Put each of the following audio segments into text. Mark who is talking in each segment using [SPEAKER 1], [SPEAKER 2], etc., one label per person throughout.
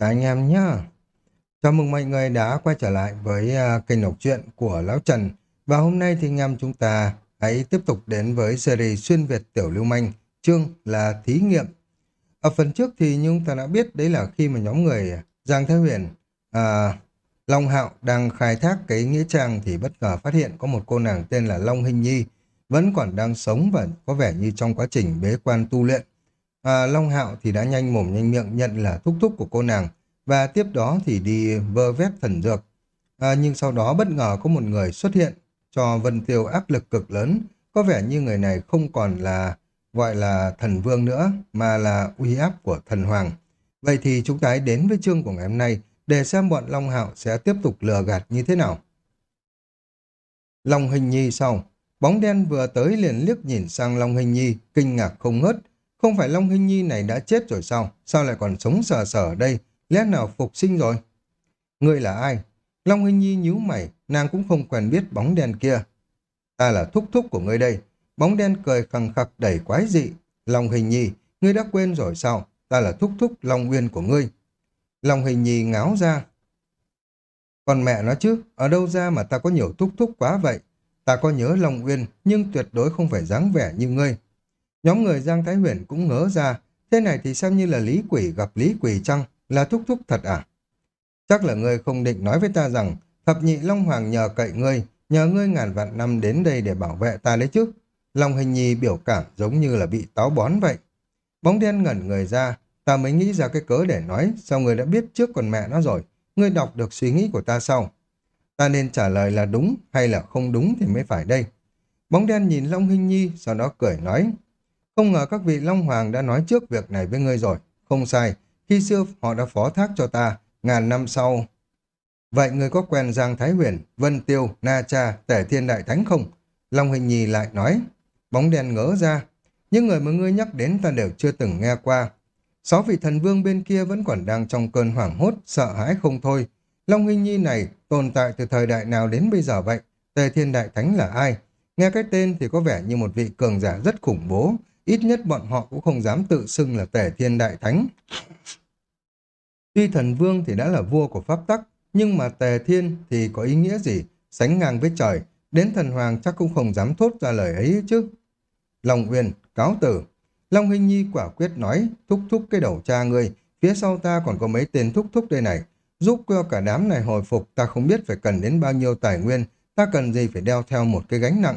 [SPEAKER 1] Cả anh em nhá. Chào mừng mọi người đã quay trở lại với à, kênh đọc truyện của Lão Trần. Và hôm nay thì anh em chúng ta hãy tiếp tục đến với series xuyên Việt Tiểu Lưu Manh, chương là thí nghiệm. Ở phần trước thì như chúng ta đã biết đấy là khi mà nhóm người Giang Thái Huyền, à, Long Hạo đang khai thác cái nghĩa trang thì bất ngờ phát hiện có một cô nàng tên là Long Hình Nhi vẫn còn đang sống và có vẻ như trong quá trình bế quan tu luyện. À, Long Hạo thì đã nhanh mồm nhanh miệng nhận là thúc thúc của cô nàng và tiếp đó thì đi vơ vét thần dược. À, nhưng sau đó bất ngờ có một người xuất hiện cho Vân Tiêu áp lực cực lớn. Có vẻ như người này không còn là gọi là thần vương nữa mà là uy áp của thần hoàng. Vậy thì chúng ta hãy đến với chương của ngày hôm nay để xem bọn Long Hạo sẽ tiếp tục lừa gạt như thế nào. Long Hình Nhi sau, bóng đen vừa tới liền liếc nhìn sang Long Hình Nhi, kinh ngạc không ngớt. Không phải Long Hinh Nhi này đã chết rồi sao? Sao lại còn sống sờ sờ ở đây? Lẽ nào phục sinh rồi? Ngươi là ai? Long Hinh Nhi nhíu mày, nàng cũng không quen biết bóng đen kia. Ta là thúc thúc của ngươi đây. Bóng đen cười khằng khặc đẩy quái dị. Long Hình Nhi, ngươi đã quên rồi sao? Ta là thúc thúc Long Uyên của ngươi. Long Hình Nhi ngáo ra. Còn mẹ nó chứ, ở đâu ra mà ta có nhiều thúc thúc quá vậy? Ta có nhớ Long Uyên, nhưng tuyệt đối không phải dáng vẻ như ngươi. Nhóm người Giang Thái Huyền cũng ngỡ ra, thế này thì xem như là Lý Quỷ gặp Lý Quỷ chăng? Là thúc thúc thật à? Chắc là ngươi không định nói với ta rằng thập nhị Long Hoàng nhờ cậy ngươi, nhờ ngươi ngàn vạn năm đến đây để bảo vệ ta đấy chứ. Long hình nhi biểu cảm giống như là bị táo bón vậy. Bóng đen ngẩn người ra, ta mới nghĩ ra cái cớ để nói, sao ngươi đã biết trước còn mẹ nó rồi, ngươi đọc được suy nghĩ của ta sau. Ta nên trả lời là đúng hay là không đúng thì mới phải đây. Bóng đen nhìn Long Hinh Nhi, sau đó cười nói, không ngờ các vị Long Hoàng đã nói trước việc này với ngươi rồi. Không sai, khi xưa họ đã phó thác cho ta, ngàn năm sau. Vậy ngươi có quen Giang Thái Huyền, Vân Tiêu, Na Cha, Tể Thiên Đại Thánh không? Long Hình Nhi lại nói. Bóng đèn ngỡ ra. Những người mà ngươi nhắc đến ta đều chưa từng nghe qua. Sáu vị thần vương bên kia vẫn còn đang trong cơn hoảng hốt, sợ hãi không thôi. Long Hình Nhi này tồn tại từ thời đại nào đến bây giờ vậy? Tề Thiên Đại Thánh là ai? Nghe cái tên thì có vẻ như một vị cường giả rất khủng bố, ít nhất bọn họ cũng không dám tự xưng là tể thiên đại thánh. Tuy thần vương thì đã là vua của pháp tắc, nhưng mà tề thiên thì có ý nghĩa gì? Sánh ngang với trời, đến thần hoàng chắc cũng không dám thốt ra lời ấy chứ. Long Uyên, cáo tử. Long Hinh Nhi quả quyết nói, thúc thúc cái đầu cha ngươi, phía sau ta còn có mấy tên thúc thúc đây này. Giúp cho cả đám này hồi phục, ta không biết phải cần đến bao nhiêu tài nguyên, ta cần gì phải đeo theo một cái gánh nặng.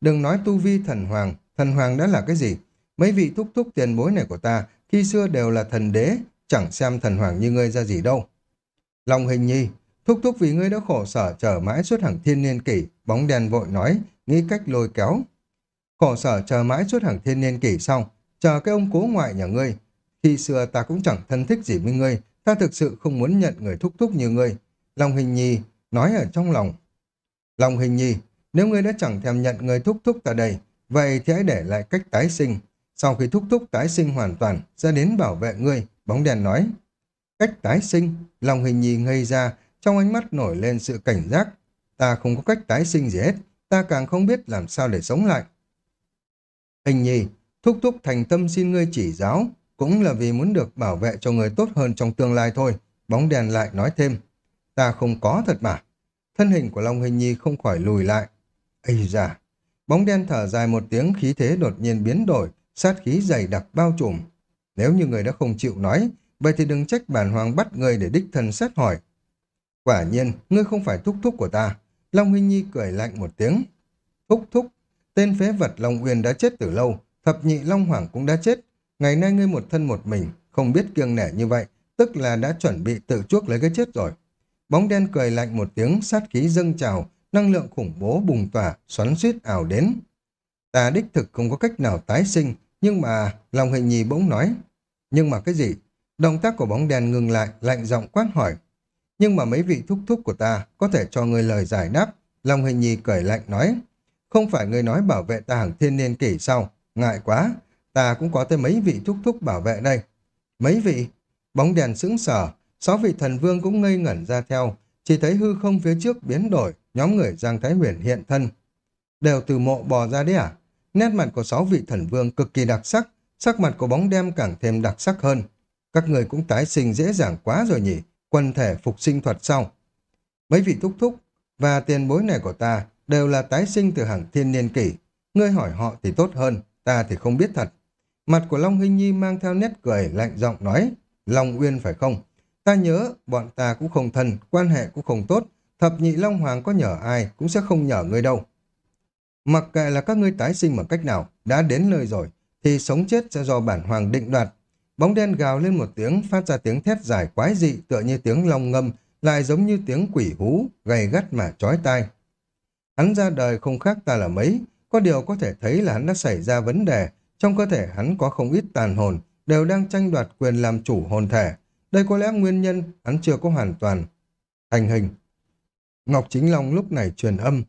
[SPEAKER 1] Đừng nói tu vi thần hoàng, thần hoàng đã là cái gì? Mấy vị thúc thúc tiền bối này của ta khi xưa đều là thần đế, chẳng xem thần hoàng như ngươi ra gì đâu. Long hình nhi, thúc thúc vì ngươi đã khổ sở chờ mãi suốt hàng thiên niên kỷ, bóng đèn vội nói, nghĩ cách lôi kéo. Khổ sở chờ mãi suốt hàng thiên niên kỷ xong, chờ cái ông cố ngoại nhà ngươi. Khi xưa ta cũng chẳng thân thích gì với ngươi, ta thực sự không muốn nhận người thúc thúc như ngươi. Long hình nhi, nói ở trong lòng. Long hình nhi, nếu ngươi đã chẳng thèm nhận người thúc thúc ta đây, vậy thì hãy để lại cách tái sinh, sau khi thúc thúc tái sinh hoàn toàn, sẽ đến bảo vệ ngươi, bóng đèn nói. Cách tái sinh, lòng hình nhi ngây ra, trong ánh mắt nổi lên sự cảnh giác. Ta không có cách tái sinh gì hết, ta càng không biết làm sao để sống lại. Hình nhi, thúc thúc thành tâm xin ngươi chỉ giáo, cũng là vì muốn được bảo vệ cho người tốt hơn trong tương lai thôi. Bóng đèn lại nói thêm, ta không có thật mà. Thân hình của Long Hình Nhi không khỏi lùi lại. Ây da! Bóng đen thở dài một tiếng khí thế đột nhiên biến đổi, sát khí dày đặc bao trùm. Nếu như người đã không chịu nói, vậy thì đừng trách bản hoàng bắt người để đích thân xét hỏi. Quả nhiên, ngươi không phải thúc thúc của ta. Long Huynh Nhi cười lạnh một tiếng. Thúc thúc, tên phế vật Long Uyên đã chết từ lâu, thập nhị Long Hoàng cũng đã chết. Ngày nay ngươi một thân một mình, không biết kiêng nể như vậy, tức là đã chuẩn bị tự chuốc lấy cái chết rồi. Bóng đen cười lạnh một tiếng, sát khí dâng trào, năng lượng khủng bố bùng tỏa, xoắn suýt ảo đến. Ta đích thực không có cách nào tái sinh, nhưng mà, lòng hình nhì bỗng nói. Nhưng mà cái gì? Động tác của bóng đèn ngừng lại, lạnh giọng quát hỏi. Nhưng mà mấy vị thúc thúc của ta có thể cho người lời giải đáp. lòng hình nhì cởi lạnh nói. Không phải người nói bảo vệ ta hàng thiên niên kỷ sau Ngại quá, ta cũng có tới mấy vị thúc thúc bảo vệ đây. Mấy vị? Bóng đèn sững sờ, sáu vị thần vương cũng ngây ngẩn ra theo. Chỉ thấy hư không phía trước biến đổi, nhóm người Giang Thái Huyền hiện thân. Đều từ mộ bò ra đấy à? Nét mặt của sáu vị thần vương cực kỳ đặc sắc, sắc mặt của bóng đêm càng thêm đặc sắc hơn. Các người cũng tái sinh dễ dàng quá rồi nhỉ, quân thể phục sinh thuật sau. Mấy vị thúc thúc và tiền bối này của ta đều là tái sinh từ hàng thiên niên kỷ. Ngươi hỏi họ thì tốt hơn, ta thì không biết thật. Mặt của Long Hinh Nhi mang theo nét cười lạnh giọng nói, Long Uyên phải không? Ta nhớ, bọn ta cũng không thân, quan hệ cũng không tốt, thập nhị Long Hoàng có nhờ ai cũng sẽ không nhờ ngươi đâu. Mặc kệ là các ngươi tái sinh bằng cách nào, đã đến nơi rồi, thì sống chết sẽ do bản hoàng định đoạt. Bóng đen gào lên một tiếng, phát ra tiếng thét dài quái dị tựa như tiếng long ngâm, lại giống như tiếng quỷ hú, gầy gắt mà chói tai. Hắn ra đời không khác ta là mấy, có điều có thể thấy là hắn đã xảy ra vấn đề, trong cơ thể hắn có không ít tàn hồn, đều đang tranh đoạt quyền làm chủ hồn thể. Đây có lẽ nguyên nhân hắn chưa có hoàn toàn thành hình. Ngọc Chính Long lúc này truyền âm.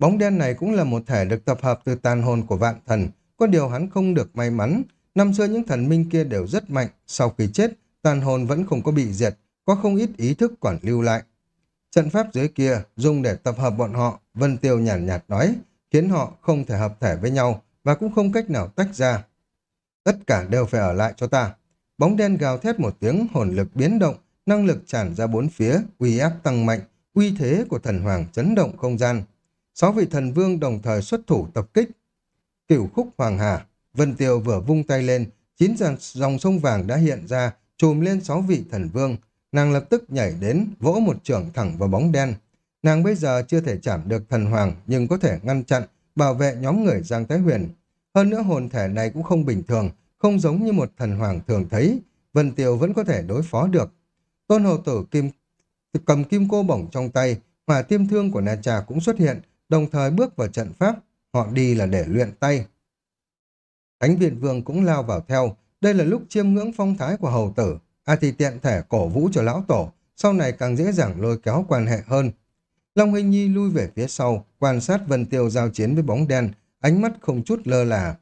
[SPEAKER 1] Bóng đen này cũng là một thể được tập hợp từ tàn hồn của vạn thần, có điều hắn không được may mắn. Năm xưa những thần minh kia đều rất mạnh, sau khi chết, tàn hồn vẫn không có bị diệt, có không ít ý thức còn lưu lại. Trận pháp dưới kia dùng để tập hợp bọn họ, Vân Tiêu nhàn nhạt, nhạt nói, khiến họ không thể hợp thể với nhau và cũng không cách nào tách ra. Tất cả đều phải ở lại cho ta. Bóng đen gào thét một tiếng, hồn lực biến động, năng lực tràn ra bốn phía, uy áp tăng mạnh, uy thế của thần hoàng chấn động không gian. Sáu vị thần vương đồng thời xuất thủ tập kích. Cửu khúc hoàng hà, Vân Tiêu vừa vung tay lên, chín dòng sông vàng đã hiện ra, chùm lên sáu vị thần vương. Nàng lập tức nhảy đến, vỗ một trường thẳng vào bóng đen. Nàng bây giờ chưa thể chạm được thần hoàng, nhưng có thể ngăn chặn, bảo vệ nhóm người Giang Thái Huyền. Hơn nữa hồn thể này cũng không bình thường, không giống như một thần hoàng thường thấy. Vân Tiêu vẫn có thể đối phó được. Tôn Hồ Tử kim cầm kim cô bổng trong tay, hỏa tiêm thương của Na Trà cũng xuất hiện, đồng thời bước vào trận pháp. Họ đi là để luyện tay. Thánh viện vương cũng lao vào theo. Đây là lúc chiêm ngưỡng phong thái của hầu tử. A thì tiện thể cổ vũ cho lão tổ, sau này càng dễ dàng lôi kéo quan hệ hơn. Long Hình Nhi lui về phía sau, quan sát Vân Tiêu giao chiến với bóng đen, ánh mắt không chút lơ là.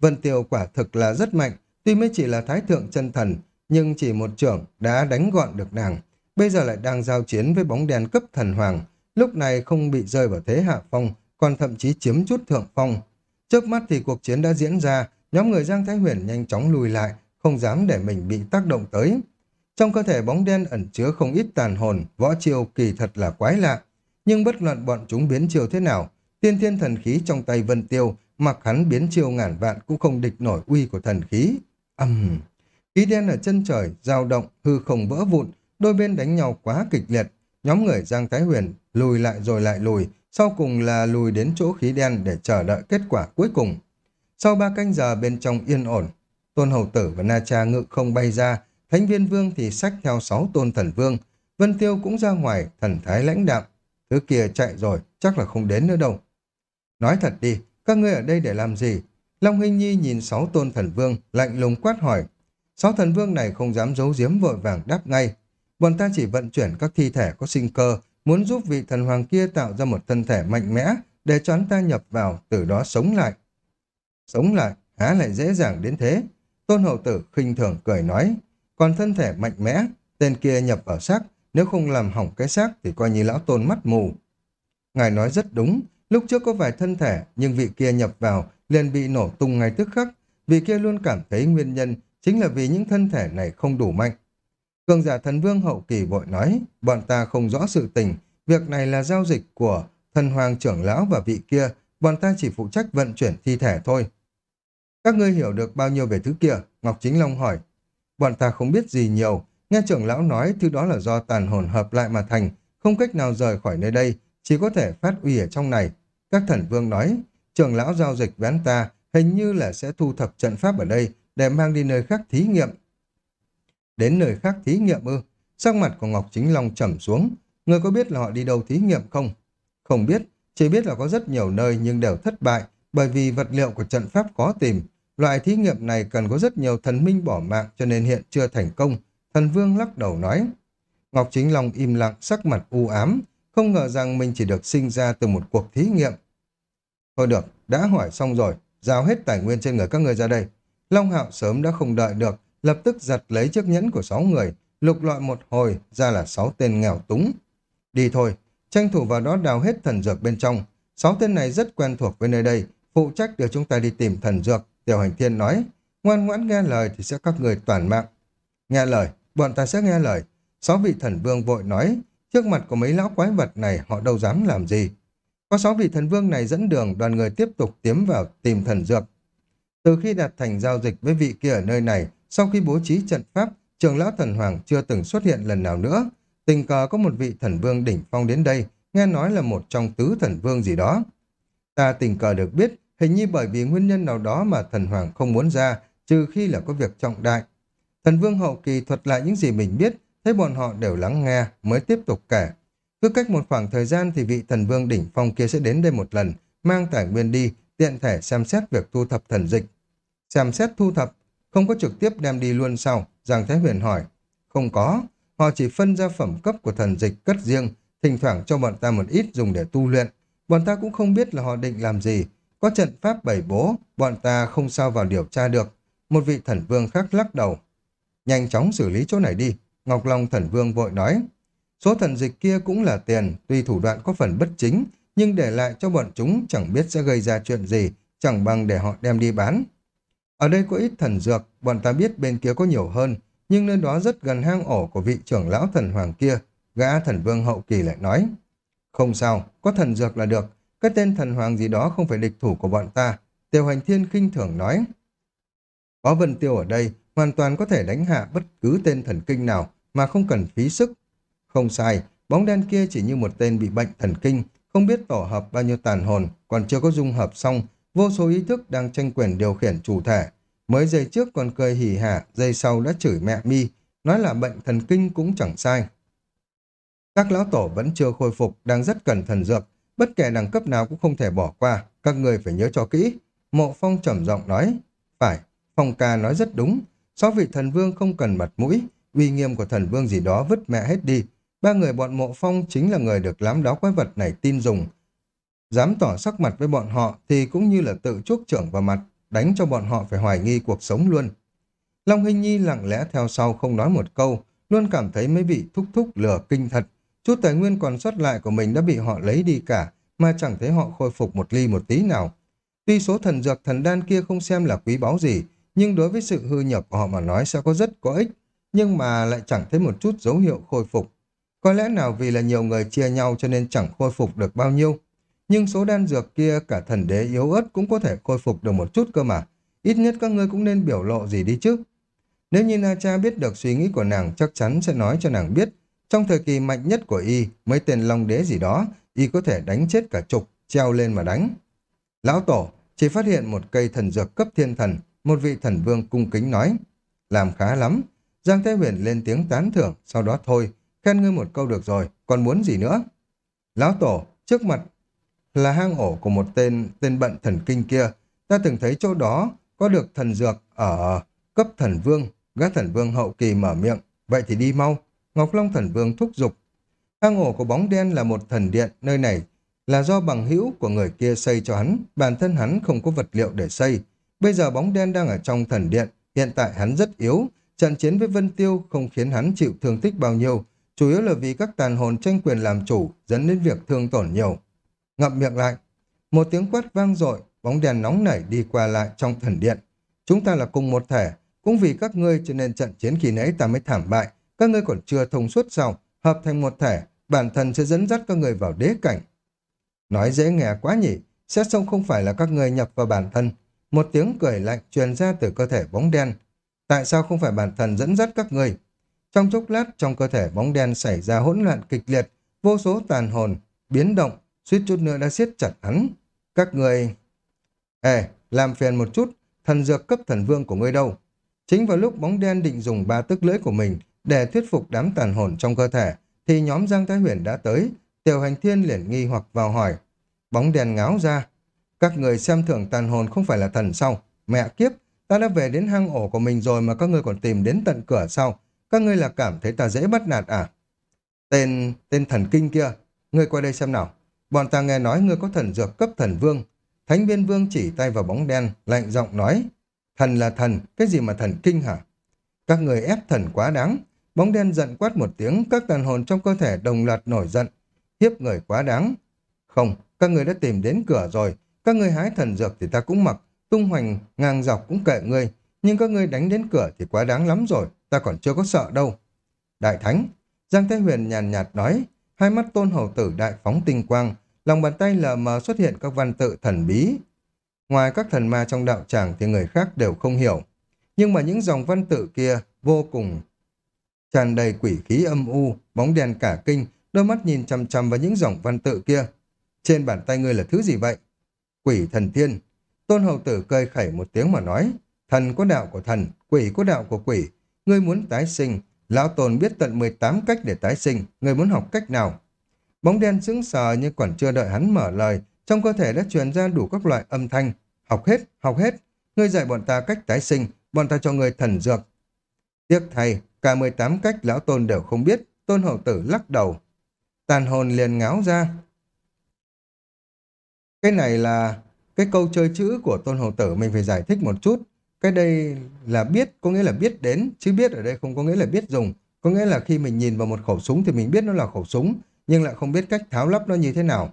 [SPEAKER 1] Vân Tiêu quả thực là rất mạnh, tuy mới chỉ là thái thượng chân thần, nhưng chỉ một trưởng đã đánh gọn được nàng. Bây giờ lại đang giao chiến với bóng đen cấp thần hoàng, lúc này không bị rơi vào thế hạ phong, còn thậm chí chiếm chút thượng phong. Trước mắt thì cuộc chiến đã diễn ra, nhóm người Giang Thái Huyền nhanh chóng lùi lại, không dám để mình bị tác động tới. Trong cơ thể bóng đen ẩn chứa không ít tàn hồn, võ chiêu kỳ thật là quái lạ. Nhưng bất luận bọn chúng biến chiêu thế nào, tiên thiên thần khí trong tay Vân Tiêu, mặc hắn biến chiêu ngàn vạn cũng không địch nổi uy của thần khí. Âm! Uhm. Khí đen ở chân trời, dao động, hư không vỡ vụn, đôi bên đánh nhau quá kịch liệt. Nhóm người Giang Thái Huyền lùi lại rồi lại lùi, sau cùng là lùi đến chỗ khí đen để chờ đợi kết quả cuối cùng. Sau ba canh giờ bên trong yên ổn, Tôn Hầu Tử và Na Cha ngự không bay ra, Thánh Viên Vương thì sách theo sáu tôn thần vương, Vân Tiêu cũng ra ngoài, thần thái lãnh đạm. Thứ kia chạy rồi, chắc là không đến nữa đâu. Nói thật đi, các ngươi ở đây để làm gì? Long Hinh Nhi nhìn sáu tôn thần vương, lạnh lùng quát hỏi. Sáu thần vương này không dám giấu giếm vội vàng đáp ngay. Bọn ta chỉ vận chuyển các thi thể có sinh cơ, muốn giúp vị thần hoàng kia tạo ra một thân thể mạnh mẽ để cho hắn ta nhập vào, từ đó sống lại. Sống lại, há lại dễ dàng đến thế. Tôn hậu tử khinh thường cười nói, còn thân thể mạnh mẽ, tên kia nhập vào xác, nếu không làm hỏng cái xác thì coi như lão tôn mắt mù. Ngài nói rất đúng, lúc trước có vài thân thể, nhưng vị kia nhập vào liền bị nổ tung ngay tức khắc. Vị kia luôn cảm thấy nguyên nhân chính là vì những thân thể này không đủ mạnh. Cường giả thần vương hậu kỳ vội nói, bọn ta không rõ sự tình, việc này là giao dịch của thần hoàng trưởng lão và vị kia, bọn ta chỉ phụ trách vận chuyển thi thể thôi. Các ngươi hiểu được bao nhiêu về thứ kia? Ngọc Chính Long hỏi. Bọn ta không biết gì nhiều, nghe trưởng lão nói thứ đó là do tàn hồn hợp lại mà thành, không cách nào rời khỏi nơi đây, chỉ có thể phát uy ở trong này. Các thần vương nói, trưởng lão giao dịch với anh ta hình như là sẽ thu thập trận pháp ở đây để mang đi nơi khác thí nghiệm. Đến nơi khác thí nghiệm ư? Sắc mặt của Ngọc Chính Long trầm xuống. Người có biết là họ đi đâu thí nghiệm không? Không biết, chỉ biết là có rất nhiều nơi nhưng đều thất bại bởi vì vật liệu của trận pháp khó tìm. Loại thí nghiệm này cần có rất nhiều thần minh bỏ mạng cho nên hiện chưa thành công. Thần Vương lắc đầu nói. Ngọc Chính Long im lặng sắc mặt u ám, không ngờ rằng mình chỉ được sinh ra từ một cuộc thí nghiệm. Thôi được, đã hỏi xong rồi, giao hết tài nguyên trên người các người ra đây. Long Hạo sớm đã không đợi được, lập tức giật lấy chiếc nhẫn của sáu người, lục lọi một hồi, ra là sáu tên nghèo túng. Đi thôi, tranh thủ vào đó đào hết thần dược bên trong. Sáu tên này rất quen thuộc với nơi đây, phụ trách đưa chúng ta đi tìm thần dược. Tiểu hành thiên nói, ngoan ngoãn nghe lời thì sẽ các người toàn mạng. Nghe lời, bọn ta sẽ nghe lời. Sáu vị thần vương vội nói, trước mặt của mấy lão quái vật này họ đâu dám làm gì. Có sáu vị thần vương này dẫn đường, đoàn người tiếp tục tiến vào tìm thần dược. Từ khi đạt thành giao dịch với vị kia ở nơi này, sau khi bố trí trận pháp, trường lão thần hoàng chưa từng xuất hiện lần nào nữa. Tình cờ có một vị thần vương đỉnh phong đến đây, nghe nói là một trong tứ thần vương gì đó. Ta tình cờ được biết, hình như bởi vì nguyên nhân nào đó mà thần hoàng không muốn ra, trừ khi là có việc trọng đại. Thần vương hậu kỳ thuật lại những gì mình biết, thấy bọn họ đều lắng nghe, mới tiếp tục kể. Cứ cách một khoảng thời gian thì vị thần vương đỉnh phong kia sẽ đến đây một lần, mang tài nguyên đi, tiện thể xem xét việc thu thập thần dịch. Xem xét thu thập, không có trực tiếp đem đi luôn sau, Giang Thái Huyền hỏi. Không có, họ chỉ phân ra phẩm cấp của thần dịch cất riêng, thỉnh thoảng cho bọn ta một ít dùng để tu luyện. Bọn ta cũng không biết là họ định làm gì. Có trận pháp bảy bố, bọn ta không sao vào điều tra được. Một vị thần vương khác lắc đầu. Nhanh chóng xử lý chỗ này đi. Ngọc Long thần vương vội nói. Số thần dịch kia cũng là tiền, tuy thủ đoạn có phần bất chính, nhưng để lại cho bọn chúng chẳng biết sẽ gây ra chuyện gì, chẳng bằng để họ đem đi bán. Ở đây có ít thần dược, bọn ta biết bên kia có nhiều hơn, nhưng nơi đó rất gần hang ổ của vị trưởng lão thần hoàng kia, gã thần vương hậu kỳ lại nói. Không sao, có thần dược là được, cái tên thần hoàng gì đó không phải địch thủ của bọn ta, tiêu hành thiên khinh thường nói. Có vân tiêu ở đây, hoàn toàn có thể đánh hạ bất cứ tên thần kinh nào mà không cần phí sức. Không sai, bóng đen kia chỉ như một tên bị bệnh thần kinh, không biết tổ hợp bao nhiêu tàn hồn, còn chưa có dung hợp xong, vô số ý thức đang tranh quyền điều khiển chủ thể. Mới giây trước còn cười hỉ hả, giây sau đã chửi mẹ mi, nói là bệnh thần kinh cũng chẳng sai. Các lão tổ vẫn chưa khôi phục, đang rất cần thần dược, bất kể đẳng cấp nào cũng không thể bỏ qua, các người phải nhớ cho kỹ. Mộ Phong trầm giọng nói, phải, Phong ca nói rất đúng, sáu vị thần vương không cần mặt mũi, uy nghiêm của thần vương gì đó vứt mẹ hết đi. Ba người bọn Mộ Phong chính là người được lám đó quái vật này tin dùng, Dám tỏ sắc mặt với bọn họ thì cũng như là tự chuốc trưởng vào mặt, đánh cho bọn họ phải hoài nghi cuộc sống luôn. Long Hinh Nhi lặng lẽ theo sau không nói một câu, luôn cảm thấy mấy vị thúc thúc lừa kinh thật. Chút tài nguyên còn sót lại của mình đã bị họ lấy đi cả, mà chẳng thấy họ khôi phục một ly một tí nào. Tuy số thần dược thần đan kia không xem là quý báu gì, nhưng đối với sự hư nhập của họ mà nói sẽ có rất có ích, nhưng mà lại chẳng thấy một chút dấu hiệu khôi phục. Có lẽ nào vì là nhiều người chia nhau cho nên chẳng khôi phục được bao nhiêu. Nhưng số đan dược kia cả thần đế yếu ớt cũng có thể khôi phục được một chút cơ mà. Ít nhất các ngươi cũng nên biểu lộ gì đi chứ. Nếu như Na Cha biết được suy nghĩ của nàng chắc chắn sẽ nói cho nàng biết. Trong thời kỳ mạnh nhất của y, mấy tên long đế gì đó, y có thể đánh chết cả chục, treo lên mà đánh. Lão Tổ chỉ phát hiện một cây thần dược cấp thiên thần, một vị thần vương cung kính nói. Làm khá lắm. Giang Thế Huyền lên tiếng tán thưởng, sau đó thôi, khen ngươi một câu được rồi, còn muốn gì nữa? Lão Tổ, trước mặt là hang ổ của một tên tên bận thần kinh kia. Ta từng thấy chỗ đó có được thần dược ở cấp thần vương, gã thần vương hậu kỳ mở miệng. Vậy thì đi mau. Ngọc Long thần vương thúc giục. Hang ổ của bóng đen là một thần điện, nơi này là do bằng hữu của người kia xây cho hắn, bản thân hắn không có vật liệu để xây. Bây giờ bóng đen đang ở trong thần điện, hiện tại hắn rất yếu, trận chiến với Vân Tiêu không khiến hắn chịu thương tích bao nhiêu, chủ yếu là vì các tàn hồn tranh quyền làm chủ dẫn đến việc thương tổn nhiều ngậm miệng lại. Một tiếng quát vang dội, bóng đèn nóng nảy đi qua lại trong thần điện. Chúng ta là cùng một thể, cũng vì các ngươi cho nên trận chiến khi nãy ta mới thảm bại, các ngươi còn chưa thông suốt xong hợp thành một thể, bản thân sẽ dẫn dắt các ngươi vào đế cảnh. Nói dễ nghe quá nhỉ, xét xong không phải là các ngươi nhập vào bản thân. Một tiếng cười lạnh truyền ra từ cơ thể bóng đen. Tại sao không phải bản thân dẫn dắt các ngươi? Trong chốc lát, trong cơ thể bóng đen xảy ra hỗn loạn kịch liệt, vô số tàn hồn, biến động, suýt chút nữa đã siết chặt hắn. Các người... Ê, làm phiền một chút, thần dược cấp thần vương của ngươi đâu? Chính vào lúc bóng đen định dùng ba tức lưỡi của mình để thuyết phục đám tàn hồn trong cơ thể, thì nhóm Giang Thái Huyền đã tới, tiểu hành thiên liền nghi hoặc vào hỏi. Bóng đen ngáo ra, các người xem thưởng tàn hồn không phải là thần sao? Mẹ kiếp, ta đã về đến hang ổ của mình rồi mà các ngươi còn tìm đến tận cửa sau. Các ngươi là cảm thấy ta dễ bắt nạt à? Tên, tên thần kinh kia, ngươi qua đây xem nào. Bọn ta nghe nói ngươi có thần dược cấp thần vương. Thánh viên vương chỉ tay vào bóng đen, lạnh giọng nói. Thần là thần, cái gì mà thần kinh hả? Các người ép thần quá đáng. Bóng đen giận quát một tiếng, các tàn hồn trong cơ thể đồng loạt nổi giận. Hiếp người quá đáng. Không, các người đã tìm đến cửa rồi. Các người hái thần dược thì ta cũng mặc. Tung hoành, ngang dọc cũng kệ ngươi. Nhưng các ngươi đánh đến cửa thì quá đáng lắm rồi. ta còn chưa có sợ đâu. Đại Thánh, Giang Thái Huyền nhàn nhạt nói, hai mắt tôn hầu tử đại phóng tinh quang, lòng bàn tay lờ mờ xuất hiện các văn tự thần bí. Ngoài các thần ma trong đạo tràng thì người khác đều không hiểu. Nhưng mà những dòng văn tự kia vô cùng tràn đầy quỷ khí âm u, bóng đèn cả kinh, đôi mắt nhìn chằm chằm vào những dòng văn tự kia. Trên bàn tay ngươi là thứ gì vậy? Quỷ thần thiên. Tôn hầu tử cười khẩy một tiếng mà nói, thần có đạo của thần, quỷ có đạo của quỷ. Ngươi muốn tái sinh, lão tồn biết tận 18 cách để tái sinh, người muốn học cách nào? Bóng đen sững sờ nhưng còn chưa đợi hắn mở lời, trong cơ thể đã truyền ra đủ các loại âm thanh. Học hết, học hết. Ngươi dạy bọn ta cách tái sinh, bọn ta cho ngươi thần dược. Tiếc thầy, cả 18 cách lão tôn đều không biết, tôn hậu tử lắc đầu. Tàn hồn liền ngáo ra. Cái này là cái câu chơi chữ của tôn hậu tử mình phải giải thích một chút. Cái đây là biết, có nghĩa là biết đến, chứ biết ở đây không có nghĩa là biết dùng. Có nghĩa là khi mình nhìn vào một khẩu súng thì mình biết nó là khẩu súng, nhưng lại không biết cách tháo lắp nó như thế nào.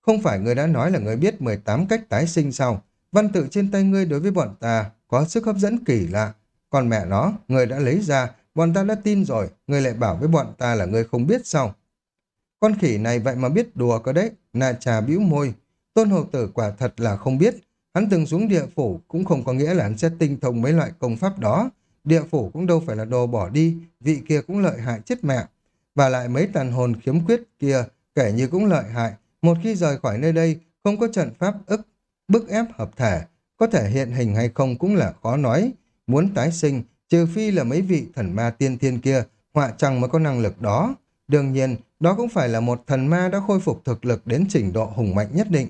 [SPEAKER 1] Không phải người đã nói là người biết 18 cách tái sinh sao? Văn tự trên tay ngươi đối với bọn ta có sức hấp dẫn kỳ lạ. Còn mẹ nó, người đã lấy ra, bọn ta đã tin rồi, người lại bảo với bọn ta là người không biết sao? Con khỉ này vậy mà biết đùa cơ đấy, nà trà bĩu môi. Tôn hầu tử quả thật là không biết. Hắn từng xuống địa phủ cũng không có nghĩa là hắn sẽ tinh thông mấy loại công pháp đó. Địa phủ cũng đâu phải là đồ bỏ đi, vị kia cũng lợi hại chết mẹ. Và lại mấy tàn hồn khiếm khuyết kia kể như cũng lợi hại. Một khi rời khỏi nơi đây, không có trận pháp ức, bức ép hợp thể, có thể hiện hình hay không cũng là khó nói. Muốn tái sinh, trừ phi là mấy vị thần ma tiên thiên kia, họa chẳng mới có năng lực đó. Đương nhiên, đó cũng phải là một thần ma đã khôi phục thực lực đến trình độ hùng mạnh nhất định.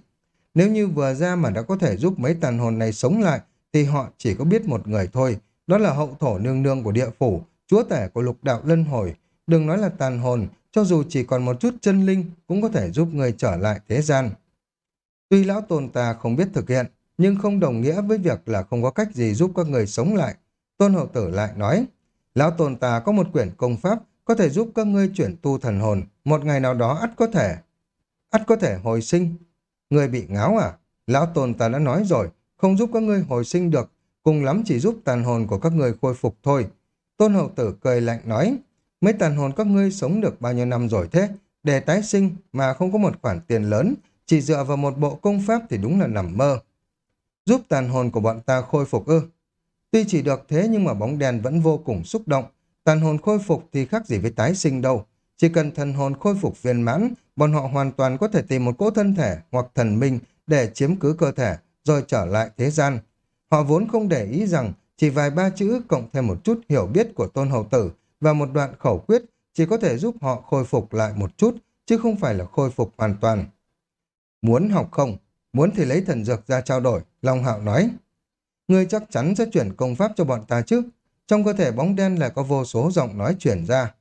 [SPEAKER 1] Nếu như vừa ra mà đã có thể giúp mấy tàn hồn này sống lại, thì họ chỉ có biết một người thôi. Đó là hậu thổ nương nương của địa phủ, chúa tể của lục đạo lân hồi. Đừng nói là tàn hồn, cho dù chỉ còn một chút chân linh cũng có thể giúp người trở lại thế gian. Tuy lão tôn ta không biết thực hiện, nhưng không đồng nghĩa với việc là không có cách gì giúp các người sống lại. Tôn hậu tử lại nói, lão tôn ta có một quyển công pháp có thể giúp các ngươi chuyển tu thần hồn, một ngày nào đó ắt có thể. ắt có thể hồi sinh. Người bị ngáo à? Lão tôn ta đã nói rồi, không giúp các ngươi hồi sinh được, cùng lắm chỉ giúp tàn hồn của các ngươi khôi phục thôi. Tôn hậu tử cười lạnh nói, mấy tàn hồn các ngươi sống được bao nhiêu năm rồi thế? Để tái sinh mà không có một khoản tiền lớn, chỉ dựa vào một bộ công pháp thì đúng là nằm mơ. Giúp tàn hồn của bọn ta khôi phục ư? Tuy chỉ được thế nhưng mà bóng đèn vẫn vô cùng xúc động. Tàn hồn khôi phục thì khác gì với tái sinh đâu. Chỉ cần thần hồn khôi phục viên mãn, bọn họ hoàn toàn có thể tìm một cỗ thân thể hoặc thần minh để chiếm cứ cơ thể, rồi trở lại thế gian. Họ vốn không để ý rằng chỉ vài ba chữ cộng thêm một chút hiểu biết của tôn hầu tử và một đoạn khẩu quyết chỉ có thể giúp họ khôi phục lại một chút, chứ không phải là khôi phục hoàn toàn. Muốn học không? Muốn thì lấy thần dược ra trao đổi, Long Hạo nói. Ngươi chắc chắn sẽ chuyển công pháp cho bọn ta chứ? Trong cơ thể bóng đen lại có vô số giọng nói chuyển ra.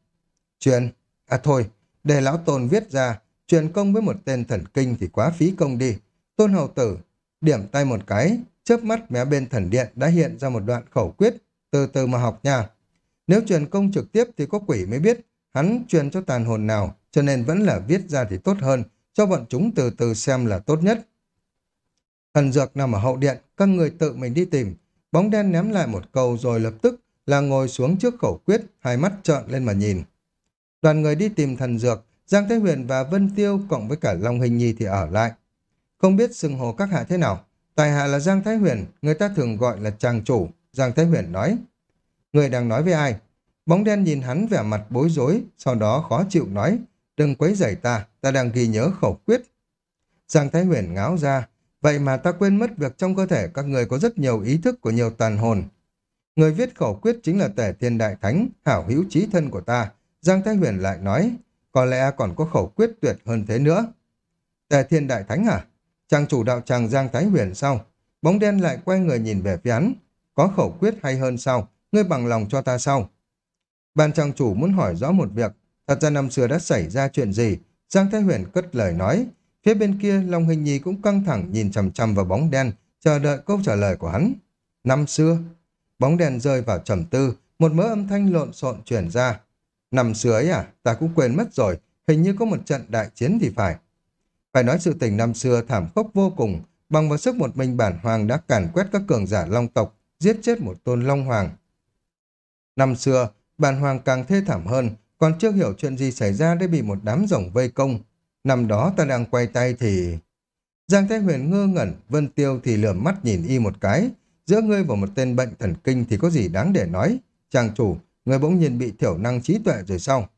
[SPEAKER 1] Truyền? À thôi, để lão tôn viết ra, truyền công với một tên thần kinh thì quá phí công đi. Tôn hầu tử, điểm tay một cái, chớp mắt mé bên thần điện đã hiện ra một đoạn khẩu quyết, từ từ mà học nha. Nếu truyền công trực tiếp thì có quỷ mới biết, hắn truyền cho tàn hồn nào, cho nên vẫn là viết ra thì tốt hơn, cho bọn chúng từ từ xem là tốt nhất. Thần dược nằm ở hậu điện, các người tự mình đi tìm. Bóng đen ném lại một câu rồi lập tức là ngồi xuống trước khẩu quyết, hai mắt trợn lên mà nhìn. Đoàn người đi tìm thần dược, Giang Thế Huyền và Vân Tiêu cộng với cả Long Hình Nhi thì ở lại. Không biết xưng hồ các hạ thế nào. Tài hạ là Giang Thái Huyền, người ta thường gọi là chàng chủ. Giang Thái Huyền nói. Người đang nói với ai? Bóng đen nhìn hắn vẻ mặt bối rối, sau đó khó chịu nói. Đừng quấy rầy ta, ta đang ghi nhớ khẩu quyết. Giang Thái Huyền ngáo ra. Vậy mà ta quên mất việc trong cơ thể các người có rất nhiều ý thức của nhiều tàn hồn. Người viết khẩu quyết chính là tể thiên đại thánh, hảo hữu trí thân của ta. Giang Thái Huyền lại nói, có lẽ còn có khẩu quyết tuyệt hơn thế nữa. Tề thiên đại thánh à? Chàng chủ đạo chàng Giang Thái Huyền sao? Bóng đen lại quay người nhìn về phía hắn. Có khẩu quyết hay hơn sao? Ngươi bằng lòng cho ta sao? Ban chàng chủ muốn hỏi rõ một việc. Thật ra năm xưa đã xảy ra chuyện gì? Giang Thái Huyền cất lời nói. Phía bên kia, Long Hình Nhi cũng căng thẳng nhìn chằm chằm vào bóng đen, chờ đợi câu trả lời của hắn. Năm xưa, bóng đen rơi vào trầm tư, một mớ âm thanh lộn xộn truyền ra. Năm xưa ấy à, ta cũng quên mất rồi, hình như có một trận đại chiến thì phải. Phải nói sự tình năm xưa thảm khốc vô cùng, bằng vào sức một mình bản hoàng đã càn quét các cường giả long tộc, giết chết một tôn long hoàng. Năm xưa, bản hoàng càng thê thảm hơn, còn chưa hiểu chuyện gì xảy ra để bị một đám rồng vây công. Năm đó ta đang quay tay thì... Giang Thái Huyền ngơ ngẩn, Vân Tiêu thì lườm mắt nhìn y một cái. Giữa ngươi và một tên bệnh thần kinh thì có gì đáng để nói. Chàng chủ, người bỗng nhiên bị thiểu năng trí tuệ rồi sao?